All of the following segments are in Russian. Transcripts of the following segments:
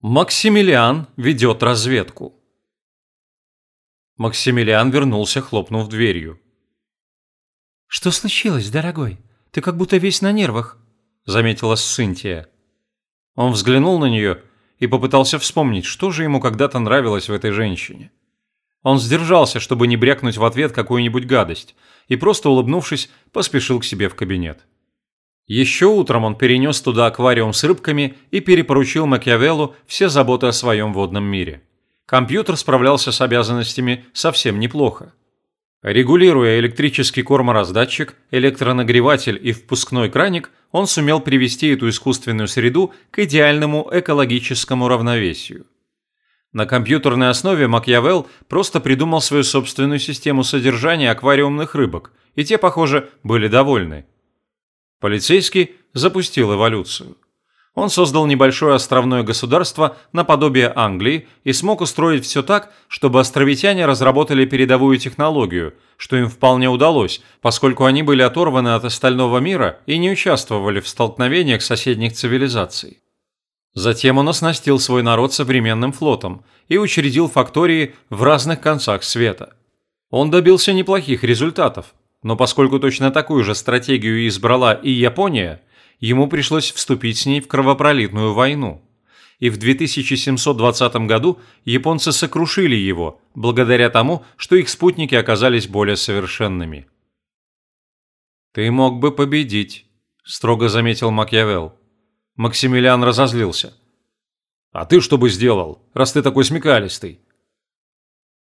Максимилиан ведет разведку. Максимилиан вернулся, хлопнув дверью. «Что случилось, дорогой? Ты как будто весь на нервах», – заметила Синтия. Он взглянул на нее и попытался вспомнить, что же ему когда-то нравилось в этой женщине. Он сдержался, чтобы не брякнуть в ответ какую-нибудь гадость, и просто улыбнувшись, поспешил к себе в кабинет. Еще утром он перенес туда аквариум с рыбками и перепоручил Макиавеллу все заботы о своем водном мире. Компьютер справлялся с обязанностями совсем неплохо. Регулируя электрический кормораздатчик, электронагреватель и впускной краник, он сумел привести эту искусственную среду к идеальному экологическому равновесию. На компьютерной основе Макьявелл просто придумал свою собственную систему содержания аквариумных рыбок, и те, похоже, были довольны. Полицейский запустил эволюцию. Он создал небольшое островное государство наподобие Англии и смог устроить все так, чтобы островитяне разработали передовую технологию, что им вполне удалось, поскольку они были оторваны от остального мира и не участвовали в столкновениях соседних цивилизаций. Затем он оснастил свой народ современным флотом и учредил фактории в разных концах света. Он добился неплохих результатов, но поскольку точно такую же стратегию избрала и Япония, ему пришлось вступить с ней в кровопролитную войну. И в 2720 году японцы сокрушили его, благодаря тому, что их спутники оказались более совершенными. «Ты мог бы победить», – строго заметил Макьявелл. Максимилиан разозлился. «А ты что бы сделал, раз ты такой смекалистый?»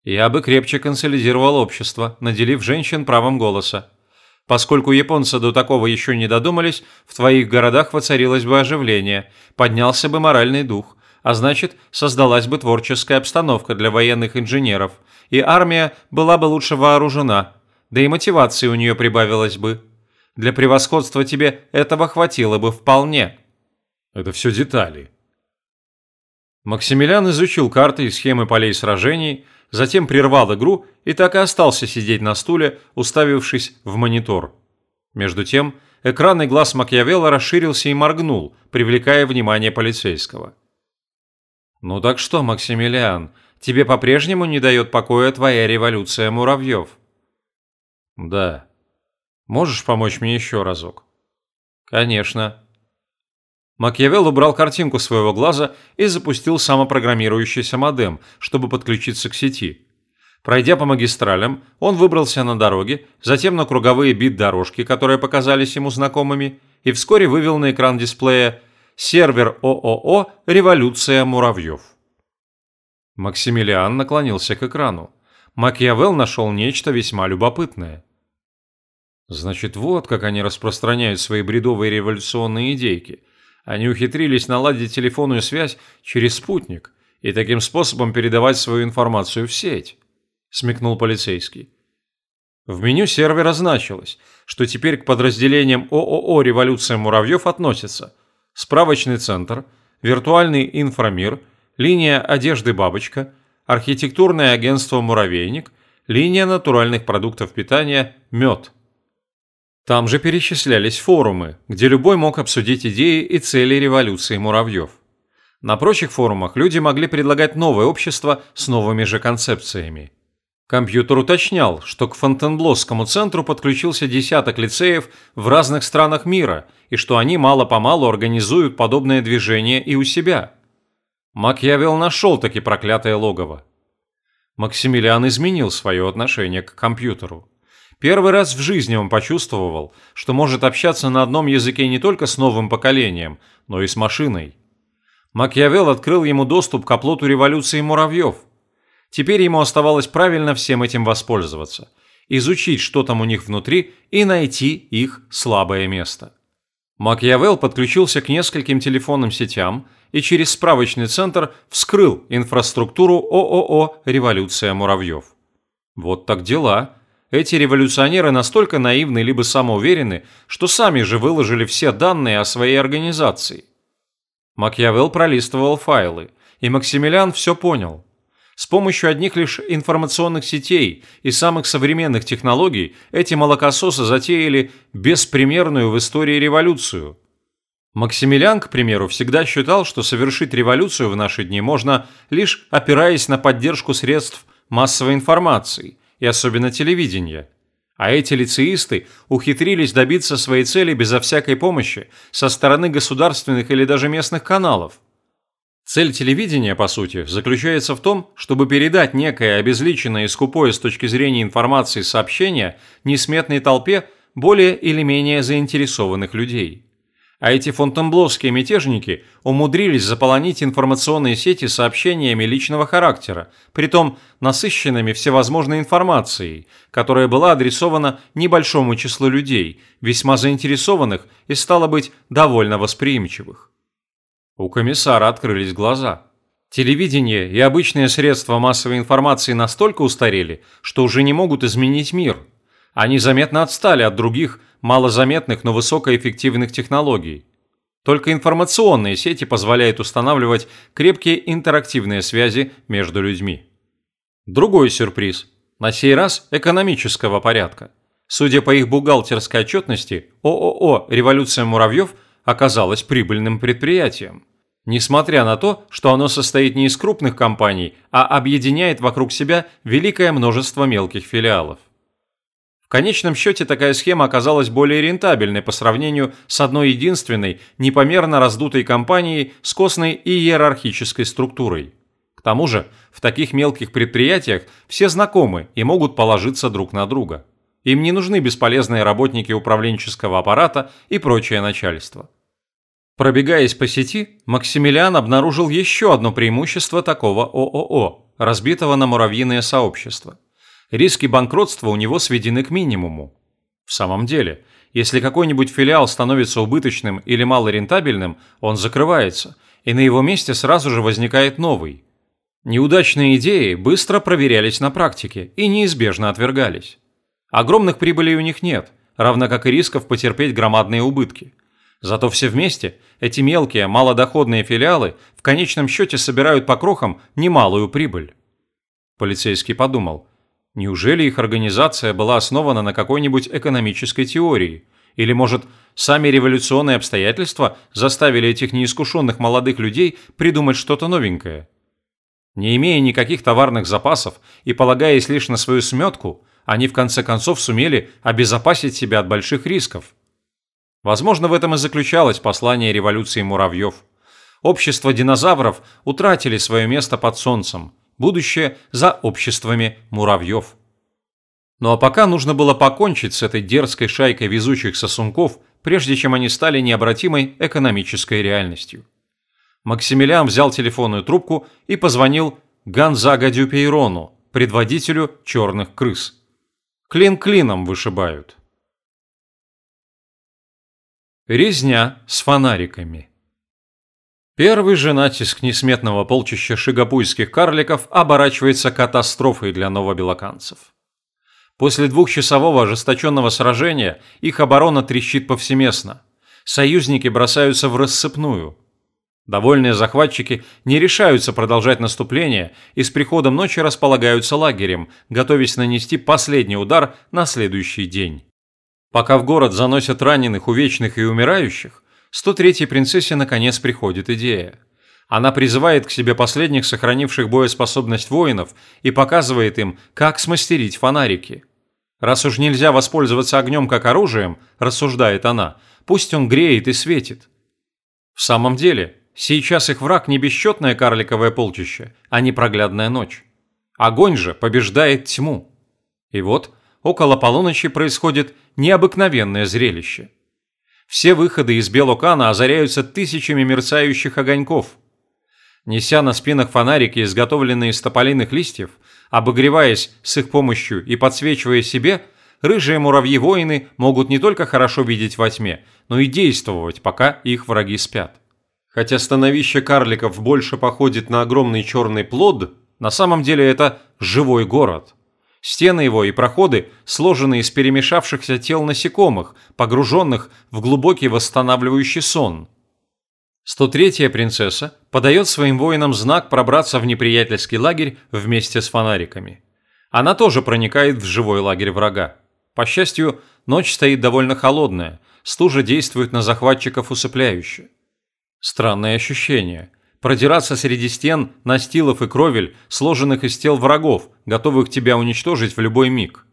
Я бы крепче консолидировал общество, наделив женщин правом голоса. Поскольку японцы до такого еще не додумались, в твоих городах воцарилось бы оживление, поднялся бы моральный дух, а значит, создалась бы творческая обстановка для военных инженеров, и армия была бы лучше вооружена, да и мотивации у нее прибавилось бы. Для превосходства тебе этого хватило бы вполне. Это все детали. Максимилиан изучил карты и схемы полей сражений, затем прервал игру и так и остался сидеть на стуле, уставившись в монитор. Между тем, экранный глаз Макьявелла расширился и моргнул, привлекая внимание полицейского. «Ну так что, Максимилиан, тебе по-прежнему не дает покоя твоя революция муравьев?» «Да. Можешь помочь мне еще разок?» «Конечно». Макьявелл убрал картинку своего глаза и запустил самопрограммирующийся модем, чтобы подключиться к сети. Пройдя по магистралям, он выбрался на дороге, затем на круговые бит-дорожки, которые показались ему знакомыми, и вскоре вывел на экран дисплея «Сервер ООО «Революция муравьев». Максимилиан наклонился к экрану. Макьявелл нашел нечто весьма любопытное. Значит, вот как они распространяют свои бредовые революционные идейки – они ухитрились наладить телефонную связь через спутник и таким способом передавать свою информацию в сеть, смекнул полицейский. В меню сервера значилось, что теперь к подразделениям ООО «Революция муравьев» относятся справочный центр, виртуальный инфрамир, линия одежды «Бабочка», архитектурное агентство «Муравейник», линия натуральных продуктов питания «Мед». Там же перечислялись форумы, где любой мог обсудить идеи и цели революции муравьев. На прочих форумах люди могли предлагать новое общество с новыми же концепциями. Компьютер уточнял, что к Фонтенблосскому центру подключился десяток лицеев в разных странах мира и что они мало-помалу организуют подобное движение и у себя. Макьявелл нашел таки проклятое логово. Максимилиан изменил свое отношение к компьютеру. Первый раз в жизни он почувствовал, что может общаться на одном языке не только с новым поколением, но и с машиной. Макьявелл открыл ему доступ к оплоту революции муравьев. Теперь ему оставалось правильно всем этим воспользоваться, изучить, что там у них внутри, и найти их слабое место. Макьявелл подключился к нескольким телефонным сетям и через справочный центр вскрыл инфраструктуру ООО «Революция муравьев». Вот так дела – эти революционеры настолько наивны либо самоуверены, что сами же выложили все данные о своей организации. Макьявелл пролистывал файлы, и Максимилиан все понял. С помощью одних лишь информационных сетей и самых современных технологий эти молокососы затеяли беспримерную в истории революцию. Максимилиан, к примеру, всегда считал, что совершить революцию в наши дни можно лишь опираясь на поддержку средств массовой информации, и особенно телевидения. А эти лицеисты ухитрились добиться своей цели безо всякой помощи со стороны государственных или даже местных каналов. Цель телевидения, по сути, заключается в том, чтобы передать некое обезличенное и скупое с точки зрения информации сообщение несметной толпе более или менее заинтересованных людей. А эти фонтенбловские мятежники умудрились заполонить информационные сети сообщениями личного характера, притом насыщенными всевозможной информацией, которая была адресована небольшому числу людей, весьма заинтересованных и, стало быть, довольно восприимчивых. У комиссара открылись глаза. Телевидение и обычные средства массовой информации настолько устарели, что уже не могут изменить мир. Они заметно отстали от других – малозаметных, но высокоэффективных технологий. Только информационные сети позволяют устанавливать крепкие интерактивные связи между людьми. Другой сюрприз. На сей раз экономического порядка. Судя по их бухгалтерской отчетности, ООО «Революция муравьев» оказалось прибыльным предприятием. Несмотря на то, что оно состоит не из крупных компаний, а объединяет вокруг себя великое множество мелких филиалов конечном счете такая схема оказалась более рентабельной по сравнению с одной единственной, непомерно раздутой компанией с костной и иерархической структурой. К тому же, в таких мелких предприятиях все знакомы и могут положиться друг на друга. Им не нужны бесполезные работники управленческого аппарата и прочее начальство. Пробегаясь по сети, Максимилиан обнаружил еще одно преимущество такого ООО, разбитого на муравьиное сообщество – риски банкротства у него сведены к минимуму. В самом деле, если какой-нибудь филиал становится убыточным или малорентабельным, он закрывается, и на его месте сразу же возникает новый. Неудачные идеи быстро проверялись на практике и неизбежно отвергались. Огромных прибылей у них нет, равно как и рисков потерпеть громадные убытки. Зато все вместе, эти мелкие, малодоходные филиалы в конечном счете собирают по крохам немалую прибыль. Полицейский подумал – Неужели их организация была основана на какой-нибудь экономической теории? Или, может, сами революционные обстоятельства заставили этих неискушенных молодых людей придумать что-то новенькое? Не имея никаких товарных запасов и полагаясь лишь на свою сметку, они в конце концов сумели обезопасить себя от больших рисков. Возможно, в этом и заключалось послание революции муравьев. Общество динозавров утратили свое место под солнцем – будущее за обществами муравьев. Ну а пока нужно было покончить с этой дерзкой шайкой везучих сосунков, прежде чем они стали необратимой экономической реальностью. Максимилиан взял телефонную трубку и позвонил Ганзага Дюпейрону, предводителю черных крыс. Клин клином вышибают. Резня с фонариками. Первый же натиск несметного полчища шигапуйских карликов оборачивается катастрофой для новобелоканцев. После двухчасового ожесточенного сражения их оборона трещит повсеместно. Союзники бросаются в рассыпную. Довольные захватчики не решаются продолжать наступление и с приходом ночи располагаются лагерем, готовясь нанести последний удар на следующий день. Пока в город заносят раненых, увечных и умирающих, 103-й принцессе наконец приходит идея. Она призывает к себе последних сохранивших боеспособность воинов и показывает им, как смастерить фонарики. Раз уж нельзя воспользоваться огнем как оружием, рассуждает она, пусть он греет и светит. В самом деле, сейчас их враг не бесчетное карликовое полчище, а непроглядная ночь. Огонь же побеждает тьму. И вот, около полуночи происходит необыкновенное зрелище – все выходы из Белокана озаряются тысячами мерцающих огоньков. Неся на спинах фонарики, изготовленные из тополиных листьев, обогреваясь с их помощью и подсвечивая себе, рыжие муравьи-воины могут не только хорошо видеть во тьме, но и действовать, пока их враги спят. Хотя становище карликов больше походит на огромный черный плод, на самом деле это живой город – Стены его и проходы сложены из перемешавшихся тел насекомых, погруженных в глубокий восстанавливающий сон. 103-я принцесса подает своим воинам знак пробраться в неприятельский лагерь вместе с фонариками. Она тоже проникает в живой лагерь врага. По счастью, ночь стоит довольно холодная, стужа действует на захватчиков усыпляюще. Странное ощущение – продираться среди стен, настилов и кровель, сложенных из тел врагов, готовых тебя уничтожить в любой миг.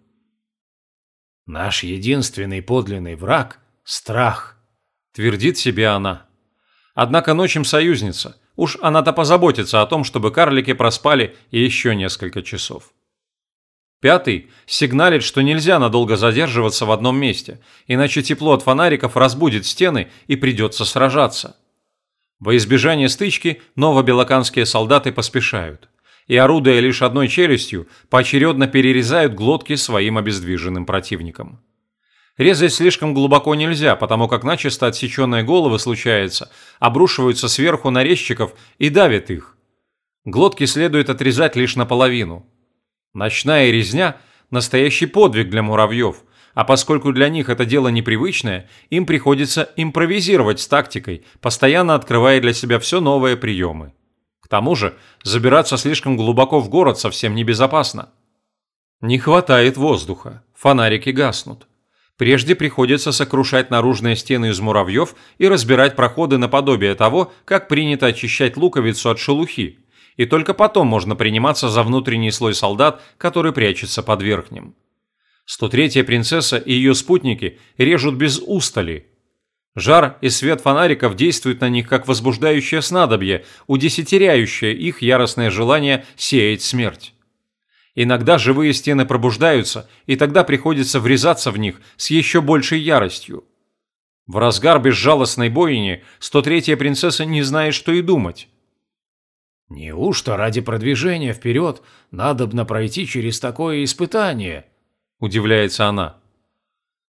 «Наш единственный подлинный враг – страх», – твердит себе она. Однако ночь союзница, уж она-то позаботится о том, чтобы карлики проспали еще несколько часов. Пятый сигналит, что нельзя надолго задерживаться в одном месте, иначе тепло от фонариков разбудит стены и придется сражаться. Во избежание стычки новобелоканские солдаты поспешают и, орудуя лишь одной челюстью, поочередно перерезают глотки своим обездвиженным противникам. Резать слишком глубоко нельзя, потому как начисто отсеченные головы, случается, обрушиваются сверху на резчиков и давят их. Глотки следует отрезать лишь наполовину – Ночная резня – настоящий подвиг для муравьев, а поскольку для них это дело непривычное, им приходится импровизировать с тактикой, постоянно открывая для себя все новые приемы. К тому же, забираться слишком глубоко в город совсем небезопасно. Не хватает воздуха, фонарики гаснут. Прежде приходится сокрушать наружные стены из муравьев и разбирать проходы наподобие того, как принято очищать луковицу от шелухи, и только потом можно приниматься за внутренний слой солдат, который прячется под верхним. 103-я принцесса и ее спутники режут без устали. Жар и свет фонариков действуют на них как возбуждающее снадобье, удесятеряющее их яростное желание сеять смерть. Иногда живые стены пробуждаются, и тогда приходится врезаться в них с еще большей яростью. В разгар безжалостной бойни 103-я принцесса не знает, что и думать. «Неужто ради продвижения вперед надобно пройти через такое испытание?» – удивляется она.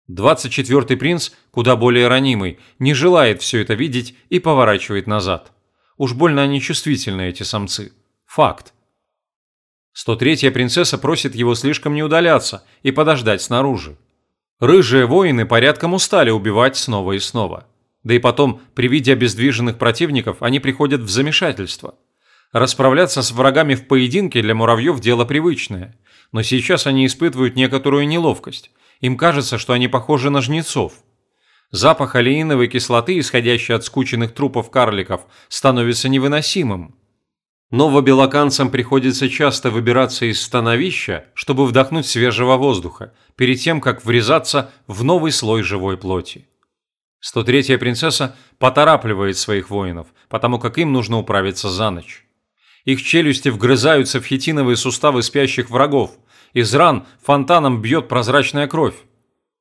Двадцать четвертый принц, куда более ранимый, не желает все это видеть и поворачивает назад. Уж больно они чувствительны, эти самцы. Факт. 103-я принцесса просит его слишком не удаляться и подождать снаружи. Рыжие воины порядком устали убивать снова и снова. Да и потом, при виде обездвиженных противников, они приходят в замешательство – Расправляться с врагами в поединке для муравьев дело привычное, но сейчас они испытывают некоторую неловкость. Им кажется, что они похожи на жнецов. Запах олеиновой кислоты, исходящий от скученных трупов карликов, становится невыносимым. Новобелоканцам приходится часто выбираться из становища, чтобы вдохнуть свежего воздуха, перед тем, как врезаться в новый слой живой плоти. 103-я принцесса поторапливает своих воинов, потому как им нужно управиться за ночь. Их челюсти вгрызаются в хитиновые суставы спящих врагов. Из ран фонтаном бьет прозрачная кровь.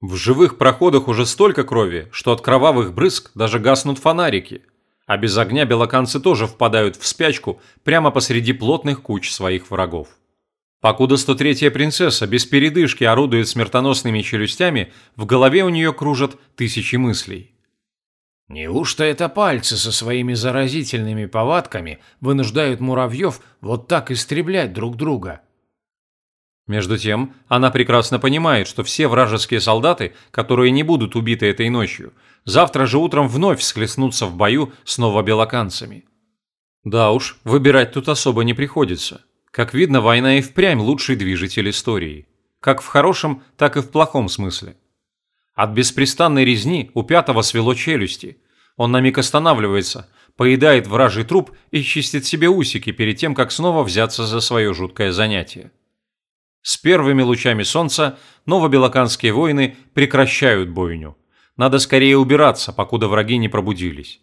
В живых проходах уже столько крови, что от кровавых брызг даже гаснут фонарики. А без огня белоканцы тоже впадают в спячку прямо посреди плотных куч своих врагов. Покуда 103-я принцесса без передышки орудует смертоносными челюстями, в голове у нее кружат тысячи мыслей. Неужто это пальцы со своими заразительными повадками вынуждают муравьев вот так истреблять друг друга? Между тем, она прекрасно понимает, что все вражеские солдаты, которые не будут убиты этой ночью, завтра же утром вновь схлестнутся в бою с новобелоканцами. Да уж, выбирать тут особо не приходится. Как видно, война и впрямь лучший движитель истории. Как в хорошем, так и в плохом смысле. От беспрестанной резни у пятого свело челюсти. Он на миг останавливается, поедает вражий труп и чистит себе усики перед тем, как снова взяться за свое жуткое занятие. С первыми лучами солнца новобелоканские воины прекращают бойню. Надо скорее убираться, покуда враги не пробудились.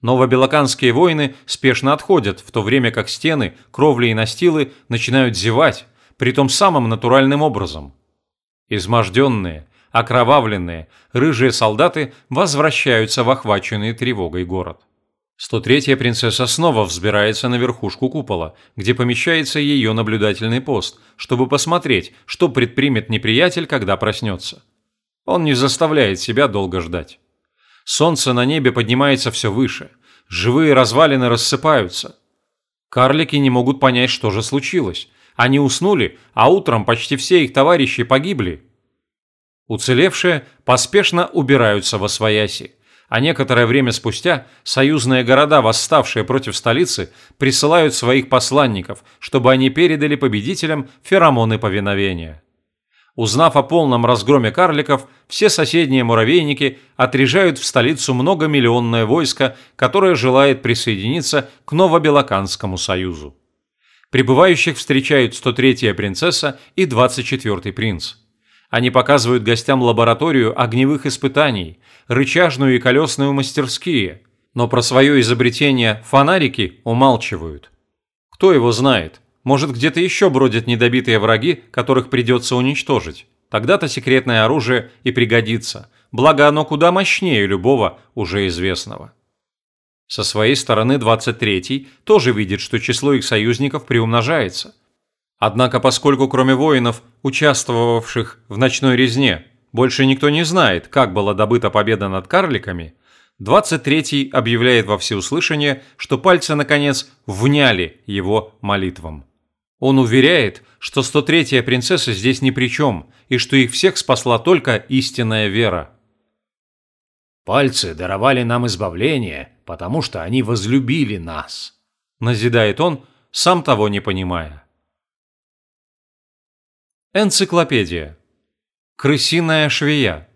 Новобелоканские воины спешно отходят, в то время как стены, кровли и настилы начинают зевать, притом самым натуральным образом. Изможденные, Окровавленные, рыжие солдаты возвращаются в охваченный тревогой город. 103-я принцесса снова взбирается на верхушку купола, где помещается ее наблюдательный пост, чтобы посмотреть, что предпримет неприятель, когда проснется. Он не заставляет себя долго ждать. Солнце на небе поднимается все выше, живые развалины рассыпаются. Карлики не могут понять, что же случилось. Они уснули, а утром почти все их товарищи погибли. Уцелевшие поспешно убираются во свояси, а некоторое время спустя союзные города, восставшие против столицы, присылают своих посланников, чтобы они передали победителям феромоны повиновения. Узнав о полном разгроме карликов, все соседние муравейники отряжают в столицу многомиллионное войско, которое желает присоединиться к Новобелоканскому союзу. Прибывающих встречают 103-я принцесса и 24-й принц. Они показывают гостям лабораторию огневых испытаний, рычажную и колесную мастерские, но про свое изобретение фонарики умалчивают. Кто его знает? Может, где-то еще бродят недобитые враги, которых придется уничтожить. Тогда-то секретное оружие и пригодится, благо оно куда мощнее любого уже известного. Со своей стороны 23-й тоже видит, что число их союзников приумножается. Однако, поскольку кроме воинов, участвовавших в ночной резне, больше никто не знает, как была добыта победа над карликами, 23-й объявляет во всеуслышание, что пальцы, наконец, вняли его молитвам. Он уверяет, что 103-я принцесса здесь ни при чем, и что их всех спасла только истинная вера. «Пальцы даровали нам избавление, потому что они возлюбили нас», – назидает он, сам того не понимая. Энциклопедия. Крысиная швея.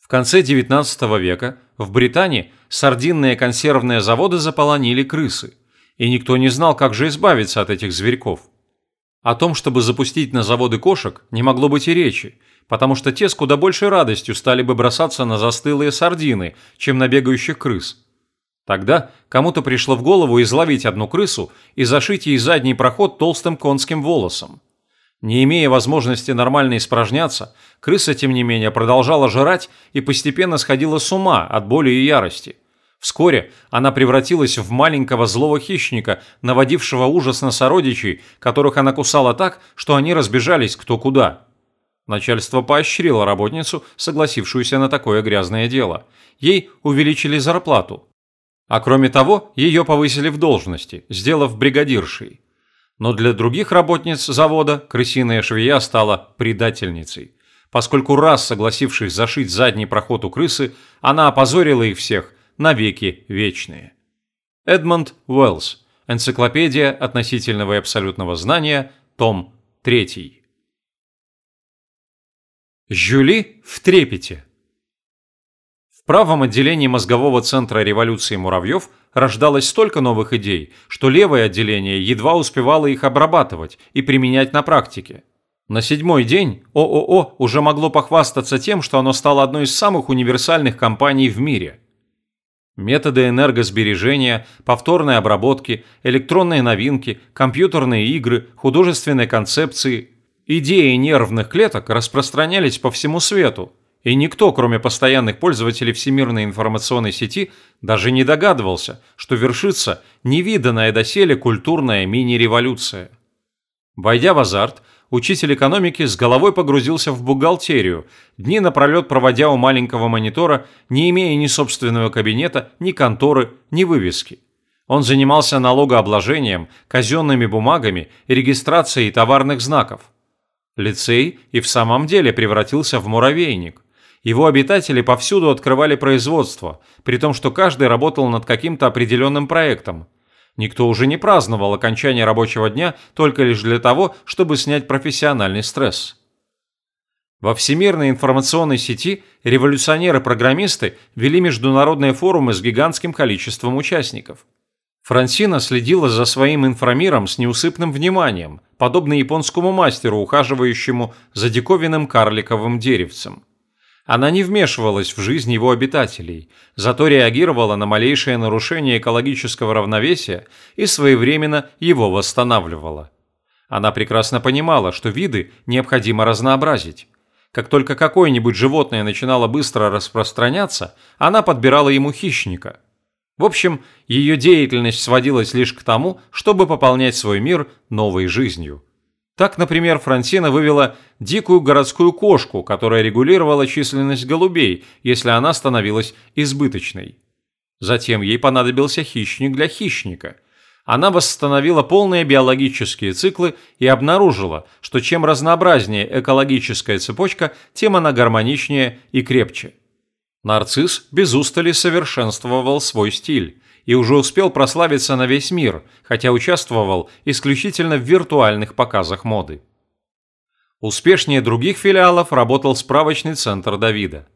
В конце XIX века в Британии сардинные консервные заводы заполонили крысы и никто не знал, как же избавиться от этих зверьков. О том, чтобы запустить на заводы кошек, не могло быть и речи, потому что те с куда большей радостью стали бы бросаться на застылые сардины, чем на бегающих крыс. Тогда кому-то пришло в голову изловить одну крысу и зашить ей задний проход толстым конским волосом. Не имея возможности нормально испражняться, крыса, тем не менее, продолжала жрать и постепенно сходила с ума от боли и ярости – Вскоре она превратилась в маленького злого хищника, наводившего ужас на сородичей, которых она кусала так, что они разбежались кто куда. Начальство поощрило работницу, согласившуюся на такое грязное дело. Ей увеличили зарплату. А кроме того, ее повысили в должности, сделав бригадиршей. Но для других работниц завода крысиная швея стала предательницей. Поскольку раз согласившись зашить задний проход у крысы, она опозорила их всех – навеки вечные. Эдмонд Уэллс. Энциклопедия относительного и абсолютного знания. Том 3. Жюли в трепете. В правом отделении мозгового центра революции муравьев рождалось столько новых идей, что левое отделение едва успевало их обрабатывать и применять на практике. На седьмой день ООО уже могло похвастаться тем, что оно стало одной из самых универсальных компаний в мире – Методы энергосбережения, повторной обработки, электронные новинки, компьютерные игры, художественные концепции. Идеи нервных клеток распространялись по всему свету, и никто, кроме постоянных пользователей Всемирной информационной сети, даже не догадывался, что вершится невиданная доселе культурная мини-революция. Войдя в азарт, учитель экономики с головой погрузился в бухгалтерию, дни напролет проводя у маленького монитора, не имея ни собственного кабинета, ни конторы, ни вывески. Он занимался налогообложением, казенными бумагами и регистрацией товарных знаков. Лицей и в самом деле превратился в муравейник. Его обитатели повсюду открывали производство, при том, что каждый работал над каким-то определенным проектом – Никто уже не праздновал окончание рабочего дня только лишь для того, чтобы снять профессиональный стресс. Во всемирной информационной сети революционеры-программисты вели международные форумы с гигантским количеством участников. Франсина следила за своим информиром с неусыпным вниманием, подобно японскому мастеру, ухаживающему за диковинным карликовым деревцем. Она не вмешивалась в жизнь его обитателей, зато реагировала на малейшее нарушение экологического равновесия и своевременно его восстанавливала. Она прекрасно понимала, что виды необходимо разнообразить. Как только какое-нибудь животное начинало быстро распространяться, она подбирала ему хищника. В общем, ее деятельность сводилась лишь к тому, чтобы пополнять свой мир новой жизнью – так, например, Франсина вывела дикую городскую кошку, которая регулировала численность голубей, если она становилась избыточной. Затем ей понадобился хищник для хищника. Она восстановила полные биологические циклы и обнаружила, что чем разнообразнее экологическая цепочка, тем она гармоничнее и крепче. Нарцисс без устали совершенствовал свой стиль и уже успел прославиться на весь мир, хотя участвовал исключительно в виртуальных показах моды. Успешнее других филиалов работал справочный центр Давида.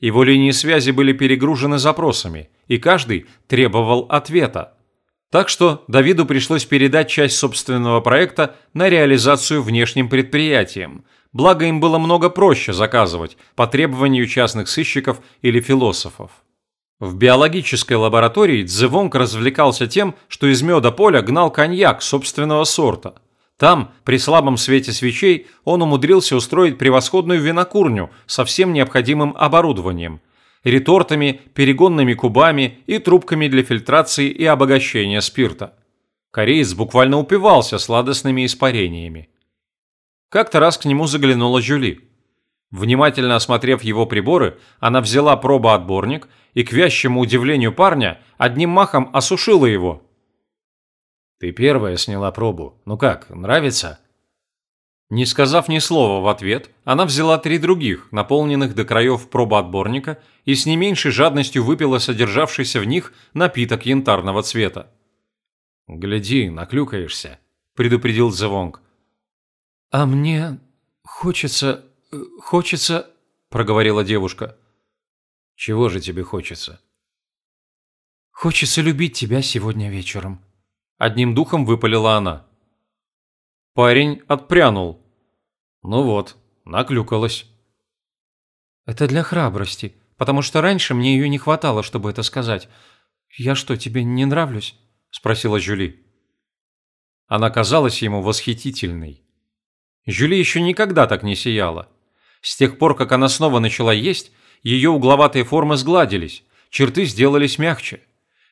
Его линии связи были перегружены запросами, и каждый требовал ответа. Так что Давиду пришлось передать часть собственного проекта на реализацию внешним предприятиям, благо им было много проще заказывать по требованию частных сыщиков или философов. В биологической лаборатории Цзевонг развлекался тем, что из меда поля гнал коньяк собственного сорта. Там, при слабом свете свечей, он умудрился устроить превосходную винокурню со всем необходимым оборудованием – ретортами, перегонными кубами и трубками для фильтрации и обогащения спирта. Кореец буквально упивался сладостными испарениями. Как-то раз к нему заглянула Жюли. Внимательно осмотрев его приборы, она взяла пробоотборник и, к вящему удивлению парня, одним махом осушила его. «Ты первая сняла пробу. Ну как, нравится?» Не сказав ни слова в ответ, она взяла три других, наполненных до краев пробоотборника, и с не меньшей жадностью выпила содержавшийся в них напиток янтарного цвета. «Гляди, наклюкаешься», – предупредил Зевонг. «А мне хочется... хочется...» – проговорила девушка. «Чего же тебе хочется?» «Хочется любить тебя сегодня вечером», – одним духом выпалила она. Парень отпрянул. Ну вот, наклюкалась. «Это для храбрости, потому что раньше мне ее не хватало, чтобы это сказать. Я что, тебе не нравлюсь?» – спросила Жюли. Она казалась ему восхитительной. Жюли еще никогда так не сияла. С тех пор, как она снова начала есть, ее угловатые формы сгладились, черты сделались мягче.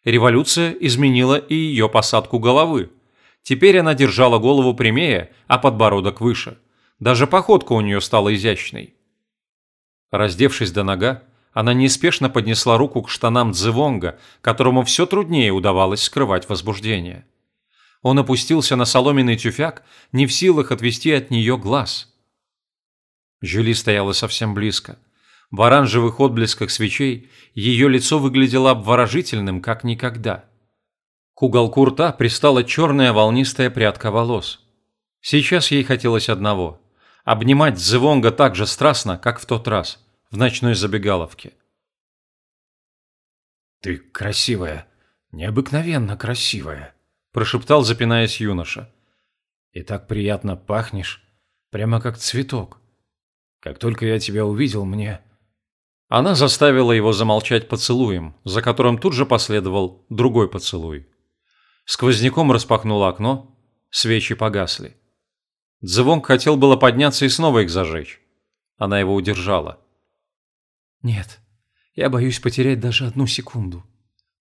Революция изменила и ее посадку головы. Теперь она держала голову прямее, а подбородок выше. Даже походка у нее стала изящной. Раздевшись до нога, она неспешно поднесла руку к штанам Дзевонга, которому все труднее удавалось скрывать возбуждение. Он опустился на соломенный тюфяк, не в силах отвести от нее глаз. Жюли стояла совсем близко. В оранжевых отблесках свечей ее лицо выглядело обворожительным, как никогда. К уголку рта пристала черная волнистая прядка волос. Сейчас ей хотелось одного – обнимать Зевонга так же страстно, как в тот раз, в ночной забегаловке. «Ты красивая, необыкновенно красивая», прошептал, запинаясь юноша. «И так приятно пахнешь, прямо как цветок. Как только я тебя увидел, мне...» Она заставила его замолчать поцелуем, за которым тут же последовал другой поцелуй. Сквозняком распахнуло окно, свечи погасли. Дзевонг хотел было подняться и снова их зажечь. Она его удержала. «Нет, я боюсь потерять даже одну секунду»,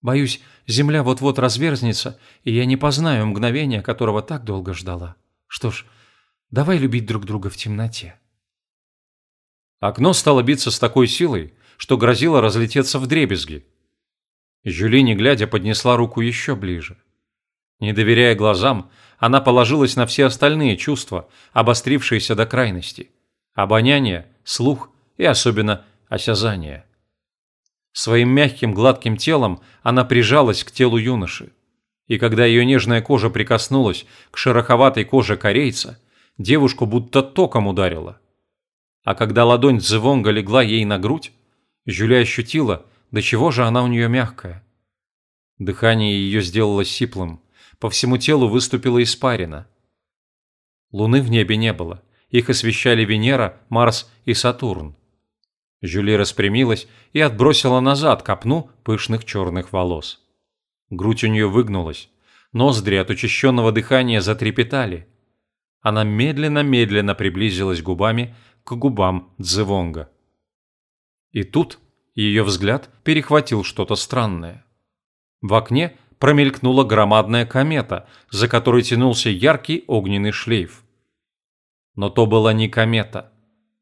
Боюсь, земля вот-вот разверзнется, и я не познаю мгновения, которого так долго ждала. Что ж, давай любить друг друга в темноте. Окно стало биться с такой силой, что грозило разлететься в дребезги. Жюли, не глядя, поднесла руку еще ближе. Не доверяя глазам, она положилась на все остальные чувства, обострившиеся до крайности. Обоняние, слух и особенно осязание. Своим мягким гладким телом она прижалась к телу юноши. И когда ее нежная кожа прикоснулась к шероховатой коже корейца, девушку будто током ударила. А когда ладонь Цзывонга легла ей на грудь, Жюля ощутила, до чего же она у нее мягкая. Дыхание ее сделалось сиплым, по всему телу выступила испарина. Луны в небе не было, их освещали Венера, Марс и Сатурн. Жюли распрямилась и отбросила назад копну пышных черных волос. Грудь у нее выгнулась, ноздри от учащенного дыхания затрепетали. Она медленно-медленно приблизилась губами к губам Дзевонга. И тут ее взгляд перехватил что-то странное. В окне промелькнула громадная комета, за которой тянулся яркий огненный шлейф. Но то была не комета,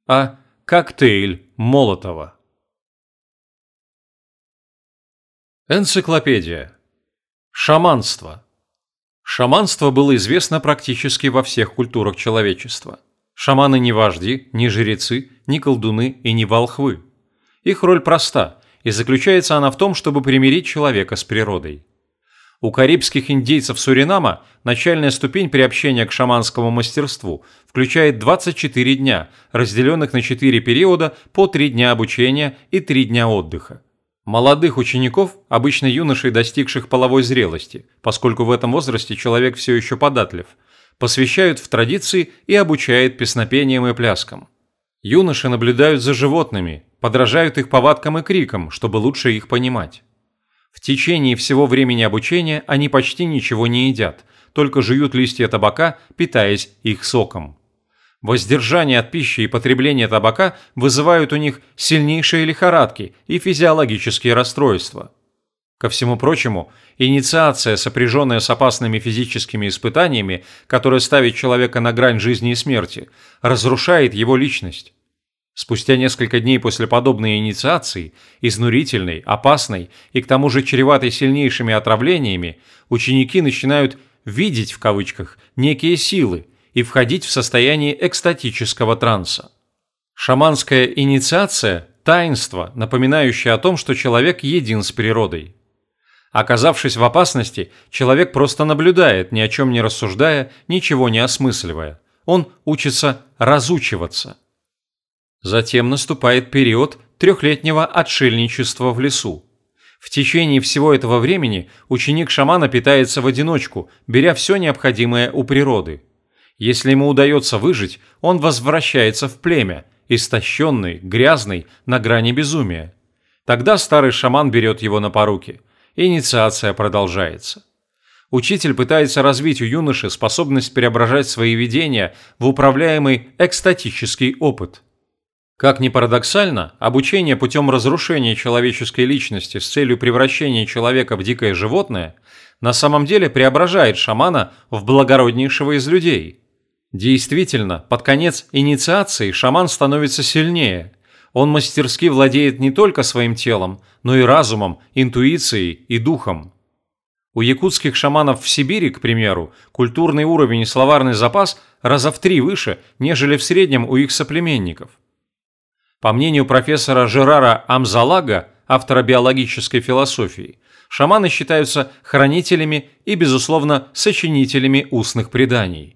а Коктейль Молотова. Энциклопедия. Шаманство. Шаманство было известно практически во всех культурах человечества. Шаманы не вожди, не жрецы, не колдуны и не волхвы. Их роль проста, и заключается она в том, чтобы примирить человека с природой. У карибских индейцев Суринама начальная ступень приобщения к шаманскому мастерству включает 24 дня, разделенных на 4 периода по 3 дня обучения и 3 дня отдыха. Молодых учеников, обычно юношей, достигших половой зрелости, поскольку в этом возрасте человек все еще податлив, посвящают в традиции и обучают песнопениям и пляскам. Юноши наблюдают за животными, подражают их повадкам и крикам, чтобы лучше их понимать. В течение всего времени обучения они почти ничего не едят, только жуют листья табака, питаясь их соком. Воздержание от пищи и потребление табака вызывают у них сильнейшие лихорадки и физиологические расстройства. Ко всему прочему, инициация, сопряженная с опасными физическими испытаниями, которая ставит человека на грань жизни и смерти, разрушает его личность. Спустя несколько дней после подобной инициации, изнурительной, опасной и к тому же чреватой сильнейшими отравлениями, ученики начинают «видеть» в кавычках некие силы и входить в состояние экстатического транса. Шаманская инициация – таинство, напоминающее о том, что человек един с природой. Оказавшись в опасности, человек просто наблюдает, ни о чем не рассуждая, ничего не осмысливая. Он учится разучиваться – Затем наступает период трехлетнего отшельничества в лесу. В течение всего этого времени ученик шамана питается в одиночку, беря все необходимое у природы. Если ему удается выжить, он возвращается в племя, истощенный, грязный, на грани безумия. Тогда старый шаман берет его на поруки. Инициация продолжается. Учитель пытается развить у юноши способность преображать свои видения в управляемый экстатический опыт – как ни парадоксально, обучение путем разрушения человеческой личности с целью превращения человека в дикое животное на самом деле преображает шамана в благороднейшего из людей. Действительно, под конец инициации шаман становится сильнее. Он мастерски владеет не только своим телом, но и разумом, интуицией и духом. У якутских шаманов в Сибири, к примеру, культурный уровень и словарный запас раза в три выше, нежели в среднем у их соплеменников – по мнению профессора Жерара Амзалага, автора биологической философии, шаманы считаются хранителями и, безусловно, сочинителями устных преданий.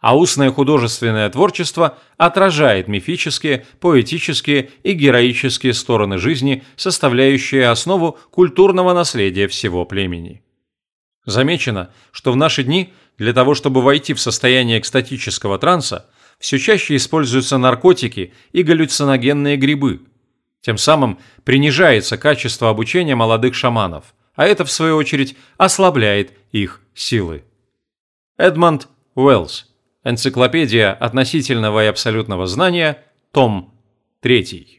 А устное художественное творчество отражает мифические, поэтические и героические стороны жизни, составляющие основу культурного наследия всего племени. Замечено, что в наши дни для того, чтобы войти в состояние экстатического транса, все чаще используются наркотики и галлюциногенные грибы. Тем самым принижается качество обучения молодых шаманов, а это, в свою очередь, ослабляет их силы. Эдмонд Уэллс. Энциклопедия относительного и абсолютного знания. Том 3.